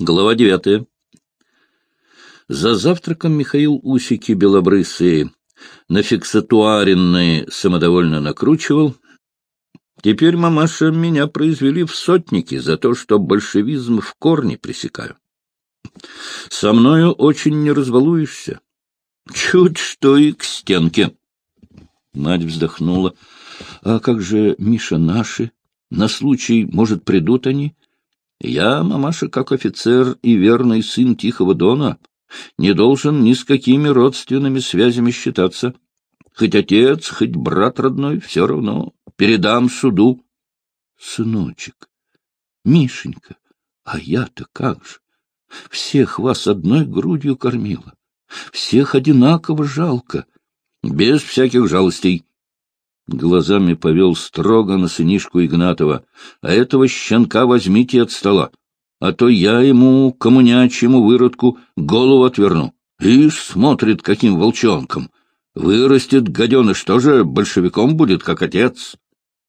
Глава девятая. За завтраком Михаил усики белобрысые на фиксатуаренные самодовольно накручивал. Теперь, мамаша, меня произвели в сотники за то, что большевизм в корне пресекаю. Со мною очень не разбалуешься. Чуть что и к стенке. Мать вздохнула. А как же, Миша, наши? На случай, может, придут они? Я, мамаша, как офицер и верный сын Тихого Дона, не должен ни с какими родственными связями считаться. Хоть отец, хоть брат родной, все равно передам суду. Сыночек, Мишенька, а я-то как же? Всех вас одной грудью кормила. Всех одинаково жалко. Без всяких жалостей. Глазами повел строго на сынишку Игнатова. А этого щенка возьмите от стола, а то я ему, коммунячьему выродку, голову отверну. Ишь, смотрит каким волчонком. Вырастет гаденыш, тоже большевиком будет, как отец.